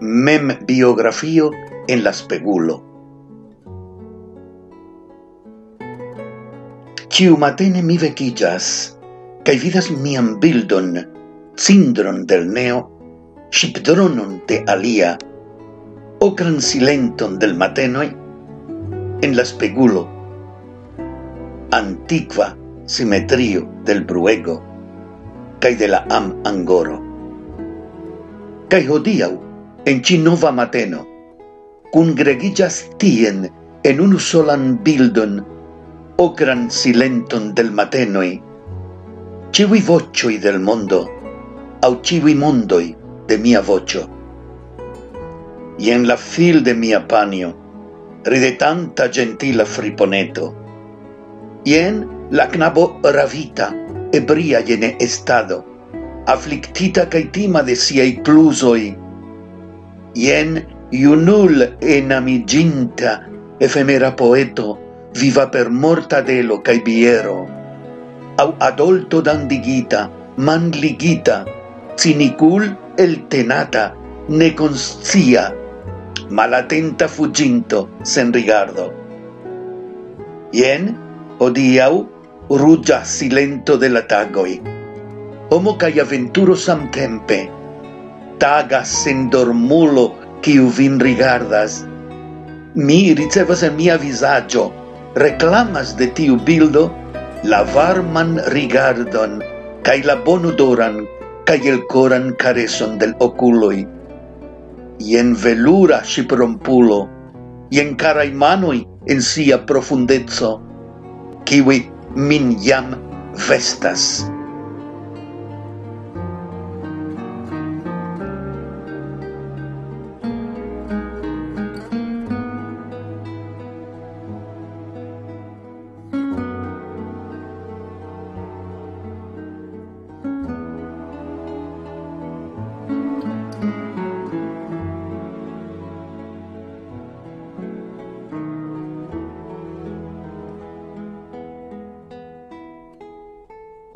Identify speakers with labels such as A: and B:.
A: mem biografio en la spegulo. Ciu matene mi vecillas, cae vidas miam bildon, del neo, shipdronon de alia, ocran silenton del matenoi, en la spegulo, antiqua simetrio del bruego, cae de la am angoro. Hodiau, en ci nova mateno, cun gregillas tien en unu solan bildon, o gran silenton del matenoi, civi vocioi del mondo, au civi mondoi de mia vocio. Y en la fil de mia panio, ride tanta gentila friponeto, y en la knabo ravita, ebria jene estado, afflictita caitima de siei clusoi, Ien iunul enamiginta efemera poeto viva per mortadelo cae biero. Au adolto dandigita manligita cinicul el tenata, neconscia malatenta fuginto sen rigardo. Ien odiau rugia silento de la tagoi. Homo cae aventuro samtempe taga sendormulo u vin rigardas. Mi ricevas en mia visaggio, reclamas de tiu bildo la varman rigardon kaj la bonudoran el coran careson del okuloj. Jen velura ŝiprompulo, jen karaj manoj en sia profundeco, kiuj min jam vestas.